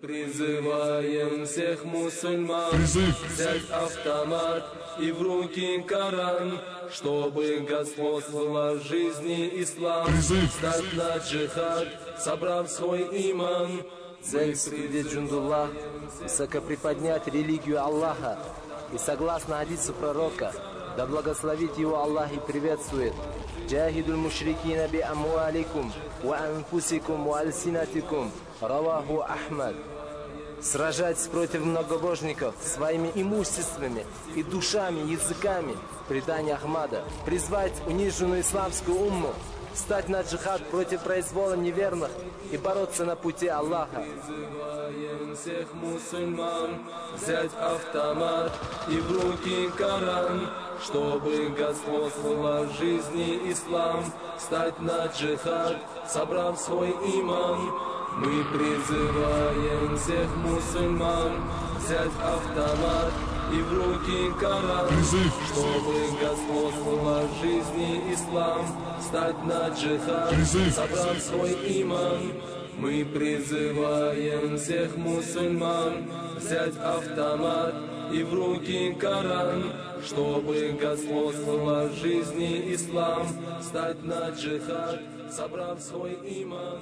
призываем всех мусульман Призыв. взять автомат и в руки Коран, чтобы господствовала в жизни ислам, Призыв. стать на джихад, собрав свой иман. Цель среди джундуллах – высокоприподнять религию Аллаха. И согласно хадису пророка, да благословит его Аллах и приветствует. Джахидуль мушрикина би амуаликум, ва анфусикум, ва альсинатикум. Раваху Ахмад. Сражайтесь против многобожников своими имуществами и душами, языками. Предание Ахмада. Призвать униженную исламскую умму. Стать на джихад против произвола неверных и бороться на пути Аллаха. Призываем всех мусульман взять автомат и в руки Коран, чтобы господствовала в жизни ислам, стать на джихад, собрав свой иман. Мы призываем всех мусульман взять автомат и в руки Коран, Призыв. чтобы господствовала в жизни ислам, стать на джихад, Призыв. собрав свой иман. Мы призываем всех мусульман взять автомат и в руки Коран, чтобы господствовала в жизни ислам, стать на джихад, собрав свой иман.